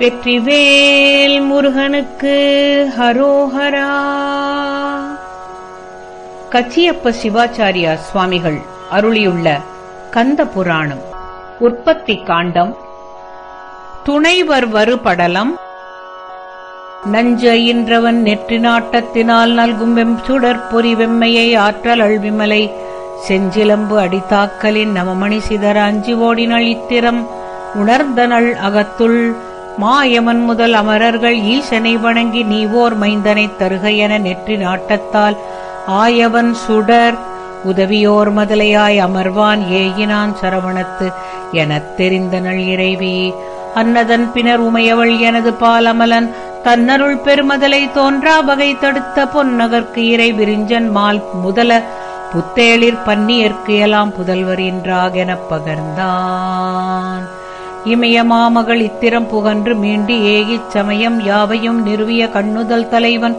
வெற்றிவேல் முருகனுக்கு ஹரோஹரா. கச்சியப்ப சிவாச்சாரியா சுவாமிகள் அருளியுள்ள கந்த புராணம் உற்பத்தி காண்டம் துணைவர் வருபடலம் நஞ்சயின்றவன் நெற்றி நாட்டத்தினால் நல்கும் வெம் சுடர் பொறி வெம்மையை ஆற்றல் அழ்விமலை செஞ்சிலம்பு அடித்தாக்கலின் நவமணி சிதற அஞ்சி ஓடினள் இத்திரம் உணர்ந்தனள் அகத்துள் மாயமன் முதல் அமரர்கள் ஈசனை வணங்கி நீவோர் மைந்தனைத் தருக என நெற்றி நாட்டத்தால் ஆயவன் சுடர். உதவியோர் மதலையாய் அமர்வான் ஏயினான் சரவணத்து எனத் தெரிந்தனள் இறைவி அன்னதன் பினர் உமையவள் எனது பாலமலன். தன்னருள் பெருமதலை தோன்றா வகை தடுத்த பொன்னகர்க்கு இறை விரிஞ்சன் மால் முதல புத்தேளிர் பன்னியர்க்கு எல்லாம் புதல்வர் என்றாகெனப் பகர்ந்தான். இமயமாமகள் இத்திரம் புகன்று மீண்டி ஏகிச் சமயம் யாவையும் நிறுவிய கண்ணுதல் தலைவன்.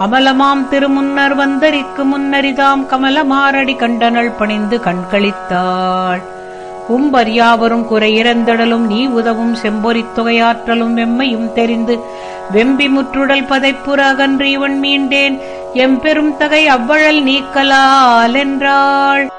அமலமாம் திருமுன்னர் வந்தரிக்கு முன்னரிதாம் கமலமாரடி கண்டனள் பணிந்து கண்களித்தாள். உம்பர் யாவரும் குறையிறந்திடலும் நீ உதவும் செம்பொறித் தொகையாற்றலும் வெம்மையும் தெரிந்து வெம்பி முற்றுடல் பதைப்புற அகன்று இவன் மீண்டேன் எம்பெரும் தகை அவ்வழல் நீக்கலால் என்றாள்.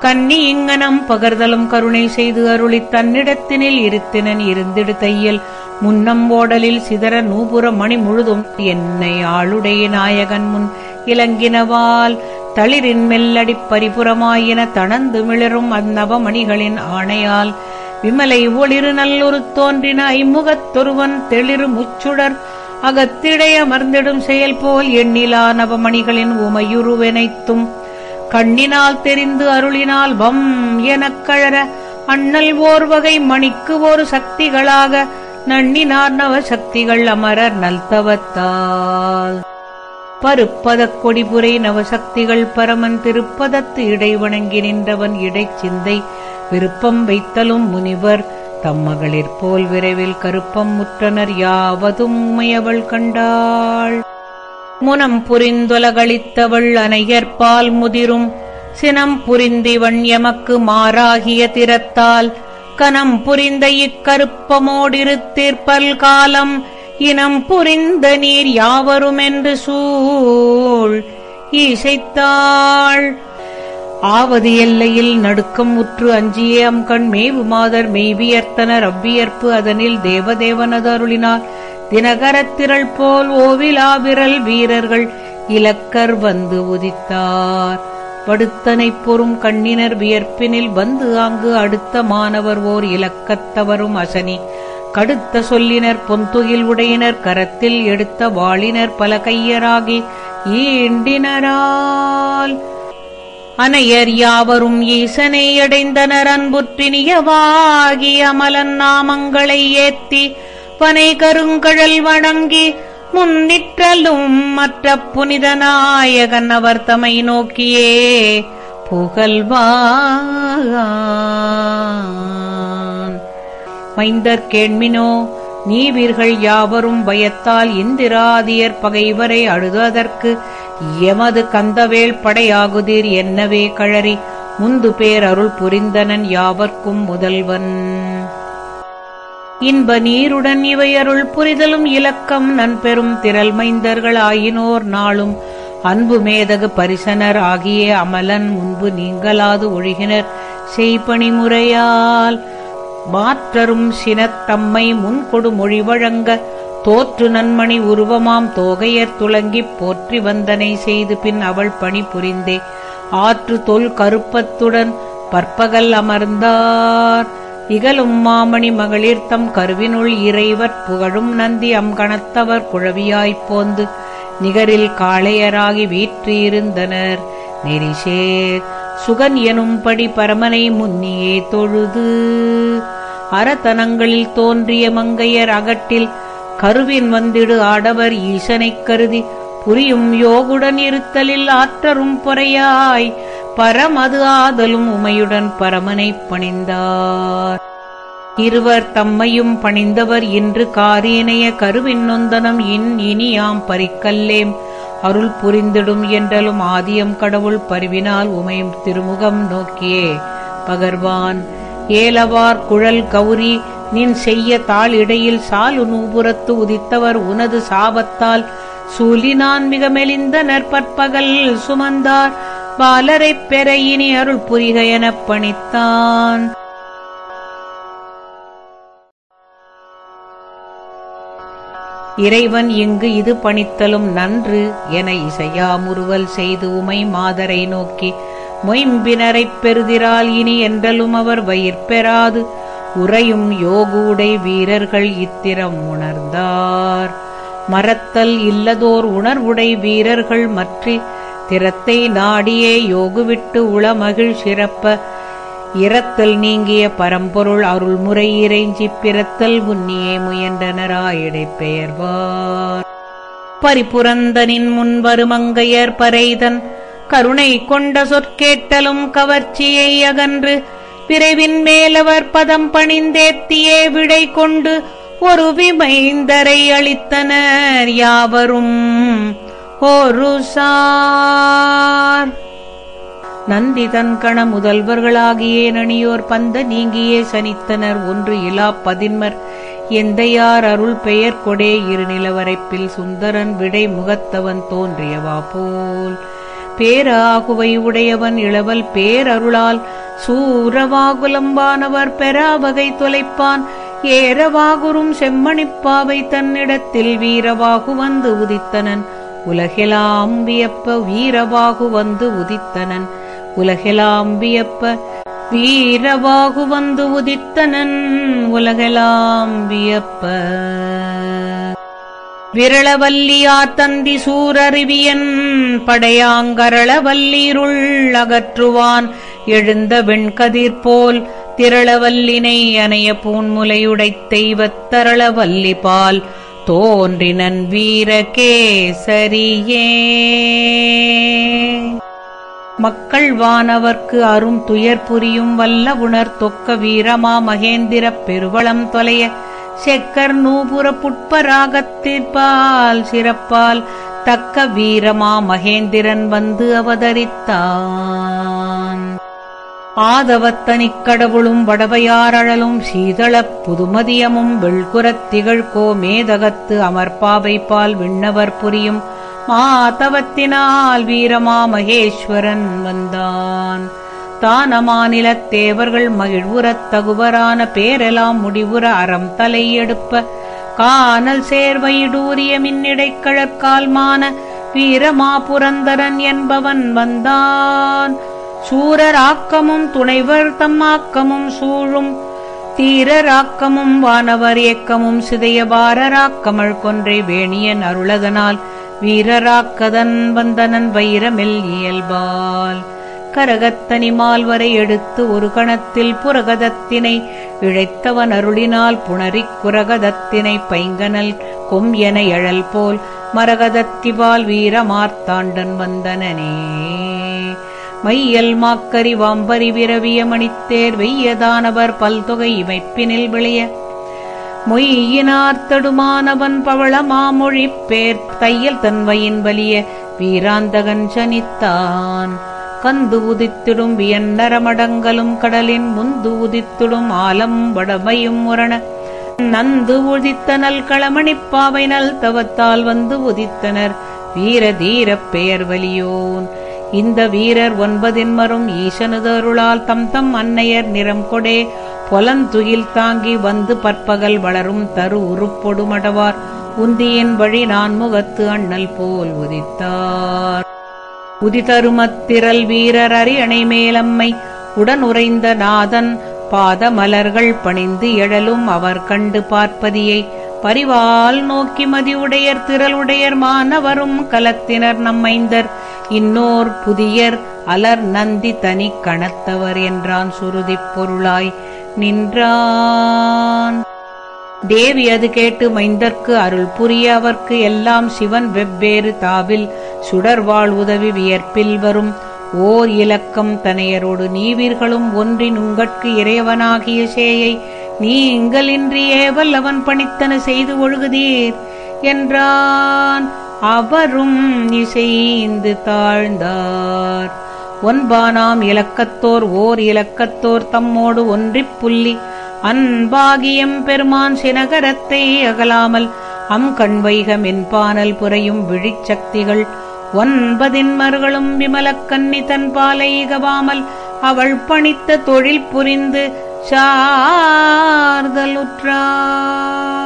கன்னி இங்கனம் பகர்தலும் கருணை செய்து அருளித் தன்னிடத்தினில் இருத்தினன் இருந்திடு தையல். முன்னம் ஓடலில் சிதற நூபுற மணி முழுதும் என்னை ஆளுடைய நாயகன் முன் இலங்கினவால். தளிரின் மெல்லடி பரிபுறமாயின தணந்து மிளரும் அந்நவமணிகளின் ஆணையால். விமலை ஒளிரு நல்லொரு தோன்றின ஐமுகத்தொருவன் தெளிரு முச்சுடர். அகத்திடை அமர்ந்திடும் செயல் போல் எண்ணிலா நவமணிகளின் உமையுருவெனைத்தும். கண்ணினால் தெரிந்து அருளினால் வம் எனக் கழற அண்ணல் ஓர் வகை மணிக்கு ஒரு சக்திகளாக நண்ணினார் நவ சக்திகள் அமரர் நல்தவத்தால். பருப்பதக் கொடிபுரை நவசக்திகள் பரமன் திருப்பதத்து இடை வணங்கி நின்றவன் இடைச் சிந்தை விருப்பம் வைத்தலும் முனிவர் தம்மகளிற் போல் விரைவில் கருப்பம் முற்றனர் யாவதும் உமையவள் கண்டாள். முனம் புரிந்துலகளித்தவள் அனையற்பால் முதிரும். சினம் புரிந்திவன் எமக்கு மாறாகிய திறத்தால். கனம் புரிந்த இக்கருப்பமோடிருத்திற்பல் காலம். இனம் புரிந்த நீர் யாவருமென்று சூழ். ஈசைத்தாள் ஆவது எல்லையில் நடுக்கம் உற்று அஞ்சியே அம்கண் மேவு மாதர் மெய்வியர்த்தனர் அவ்வியற்பு அதனில் தேவதேவனது அருளினார். தினகரத்திரள் போல் ஓவிலாவிரல் வீரர்கள் இலக்கர் வந்து உதித்தார். படுத்தனைப் பொறும் கண்ணினர் வியர்ப்பினில் வந்து ஆங்கு அடுத்த மாணவர் ஓர் இலக்கத்தவரும் அசனி. கடுத்த சொல்லினர் பொன்துகில் உடையினர் கரத்தில் எடுத்த வாளினர் பல கையராகி ஈண்டினரால் அனையர் யாவரும் ஈசனை அடைந்தனர் அன்புற்றினியவாகி அமலன் நாமங்களை ஏத்தி பனை கருங்கழல் வணங்கி முன்னிற்றலும் மற்ற புனித நாயகன் அவர் தமை நோக்கியே புகழ்வான் மைந்தர் கேண்மினோ நீவீர்கள் யாவரும் பயத்தால் இந்திராதியர் பகைவரை அழுததற்கு எமது கந்தவேள் படையாகுதீர் என்னவே கழறி முந்து பேர் அருள் புரிந்தனன் யாவர்க்கும் முதல்வன். இன்ப நீருடன் இவை அருள் புரிதலும் இலக்கம் நன்பெரும் திரள் மைந்தர்கள் ஆயினோர் நாளும். அன்பு மேதகு பரிசனர் ஆகிய அமலன் முன்பு நீங்களாது ஒழுகினர் செய்பணி முறையால். மாற்றரும் சினத்தம்மை முன்கொடு மொழி வழங்க தோற்று நன்மணி உருவமாம் தோகையர் துளங்கிப் போற்றி வந்தனை செய்து பின் அவள் பணி புரிந்தே. ஆற்று தொல் கருப்பத்துடன் பற்பகல் அமர்ந்தார். இகலும் மாமணி மகளிர் தம் கருவினுள் இறைவர் புகழும் நந்தி அம்கணத்தவர் குழவியாய்ப் போந்து. நிகரில் காளையராகி வீற்றிருந்தனர். நெரிசேர் சுகன் எனும்படி பரமனை முன்னியே தொழுது. அறத்தனங்களில் தோன்றிய மங்கையர் அகட்டில் கருவின் வந்திடு ஆடவர் ஈசனைக் கருதி புரியும் யோகுடன் இருத்தலில் ஆற்றரும் பொறையாய் பரமது ஆதலும் உமையுடன் பரமனைப் பணிந்தார். இருவர் தம்மையும் பணிந்தவர் இன்று காரியனைய கருவின் நொந்தனம் இன் இனியாம் பறிக்கல்லேம். அருள் புரிந்திடும் என்றலும் ஆதியம் கடவுள் பருவினால் உமையும் திருமுகம் நோக்கியே பகர்வான். ஏலவார் குழல் கௌரி நின் செய்ய தாள் இடையில் சாலு நூபுரத்து உதித்தவர் உனது சாபத்தால். சூலினான் மிக மெலிந்த நற்பற்பகல் சுமந்தார். பாலரைப் பெற இனி அருள் புரிக எனப் பணித்தான். இறைவன் இங்கு இது பணித்தலும் நன்று என இசையாமுறுவல் செய்து உமை மாதரை நோக்கி. மொயம்பினரைப் பெறுதிரால் இனி என்றலும் அவர் வயிற்பெறாது உறையும் யோகூடை வீரர்கள் இத்திரம் உணர்ந்தார். மறத்தல் இல்லதோர் உணர்வுடை வீரர்கள் மற்றி திறத்தை நாடியே யோகுவிட்டு உளமகிழ் சிறப்ப. இரத்தல் நீங்கிய பரம்பொருள் அருள்முறை இறைஞ்சி பிறத்தல் உன்னியே முயன்றனராயிடை பெயர்வார் பரிபுரந்தனின் முன்வருமங்கையர் பறைதன் கருணை கொண்ட சொற்கேட்டலும் கவர்ச்சியை அகன்று பிறவின் மேலவர் பதம் பணிந்தேத்தியே விடை கொண்டு ஒரு விமைந்தரை அளித்தனர் யாவரும். ஒரு சார். நந்தி தன்கண முதல்வர்களாகியே நணியோர் பந்த நீங்கியே சனித்தனர் ஒன்று இலா பதின்மர். எந்தையார் அருள் பெயர் கொடே இரு நிலவரைப்பில் சுந்தரன் விடை முகத்தவன் தோன்றியவா போல். பேராகுவை உடையவன் இளவல் பேரருளால் சூரவாகுலம்பானவர் பெறாவகை தொலைப்பான். ஏரவாகுரும் செம்மணிப்பாவை தன்னிடத்தில் வீரவாகு வந்து உதித்தனன். உலகெலாம் வியப்ப வீரவாகு வந்து உதித்தனன். உலகெலாம் வியப்ப வீரவாகு வந்து உதித்தனன். உலகெலாம் வியப்ப விரளவல்லியார் தந்தி சூரறிவியன். படையாங்கரளவல்லீருள் அகற்றுவான். எழுந்த வெண்கதிர் போல் திரளவல்லினை அணைய பூன்முலையுடைத் தெய்வத் தரளவல்லி பால் தோன்றினன் வீரகேசரியே. மக்கள் வானவர்க்கு அரும் துயர் புரியும் வல்ல உணர் தொக்க வீரமா மகேந்திரப் பெருவளம் தொலைய செக்கர் நூபுர புட்பராகத்திற்பால் சிறப்பால் தக்க வீரமா மகேந்திரன் வந்து அவதரித்தான். ஆதவத்தனிக் கடவுளும் வடவையாரழலும் சீதளப் புதுமதியமும் வெள்குரத் திகழ்கோ மேதகத்து அமர்பாவைப்பால் விண்ணவர் புரியும் மாதவத்தினால் வீரமா மகேஸ்வரன் வந்தான். தான மாநிலத் தேவர்கள் மகிழ்வுறத் தகுவரான பேரெலாம் முடிவுற அறம் தலையெடுப்ப எடுப்ப கானல் சேர்வையிடூரிய மின்னிடைக்கழற்கால்மான வீரமா புரந்தரன் என்பவன் வந்தான். சூரராக்கமும் துணைவர் தம்மாக்கமும் சூழும் தீரராக்கமும் வானவர் ஏக்கமும் சிதைய வாரராக்கமல் கொன்றை வேணியன் அருளதனால் வீரராக்கதன் வந்தனன் வைரமெல் இயல்பால். கரகத்தனிமால் வரை எடுத்து ஒரு கணத்தில் புரகதத்தினை இழைத்தவன் அருளினால் புணரிக் குரகதத்தினை பைங்கனல் கொம் என எழல் போல் மரகதத்திவால் வீரமார்த்தாண்டன் வந்தனனே. மையல் மாக்கரி வாம்பரி விரவிய மணித்தேர் வெய்யதானவர் பல்தொகை இமைப்பினில் விளைய. மொய்யினார் தடுமானவன் பவள மாமொழிப் பேர் தையல் தன்வையின் வலிய. வீராந்தகன் சனித்தான். கந்து உதித்திடும் வியன்னரமடங்கலும் கடலின் முந்து உதித்திடும் ஆலம் வடமையும் முரண நந்து உதித்தனல் களமணிப்பாவை நல் தவத்தால் வந்து உதித்தனர். வீர தீரப் பெயர் வலியோன். இந்த வீரர் ஒன்பதின்மரும் ஈசனுதருளால் தம் தம் அன்னையர் நிறம் கொடே பொலந்துகில் தாங்கி வந்து பற்பகல் வளரும் தரு உருப்பொடுமடவார் உந்தியின் வழி நான் முகத்து அண்ணல் போல் உதித்தார். உதிதருமத்திரல் வீரர் அரியணை மேலம்மை. உடன் உறைந்த நாதன் பாத மலர்கள் பணிந்து எழலும் அவர் கண்டு பார்ப்பதியை. பரிவால் நோக்கி மதியுடையர் திரளுடையர் மானவரும் கலத்தினர் நம்மைந்தர். இன்னோர் புதியர் அலர் நந்தி தனி கணத்தவர் என்றான் சுருதிப் பொருளாய். நின்றான். தேவி அது கேட்டு மைந்தற்கு அருள் புரிய அவர்க்கு எல்லாம் சிவன் வெவ்வேறு தாவில் சுடர்வாழ் உதவி வியர்ப்பில் வரும். ஓர் இலக்கம் தனையரோடு நீவீர்களும் ஒன்றின் உங்கட்கு இறைவனாகிய சேயை. நீங்களின்றி ஏவல் அவன் பணித்தன செய்து ஒழுகுதீர் என்றான். அவரும் இசைந்து தாழ்ந்தார். ஒன்பானாம் இலக்கத்தோர் ஓர் இலக்கத்தோர் தம்மோடு ஒன்றிப் புள்ளி. அன்பாகியம் பெருமான் சினகரத்தை அகலாமல் அம் கண்வைகம் என்பானல் புரையும் விழிச்சக்திகள். ஒன்பதின்மர்களும் விமலக் கன்னி தன் பாலை கவாமல் அவள் பணித்த தொழில் புரிந்து சார்தலுற்றார்.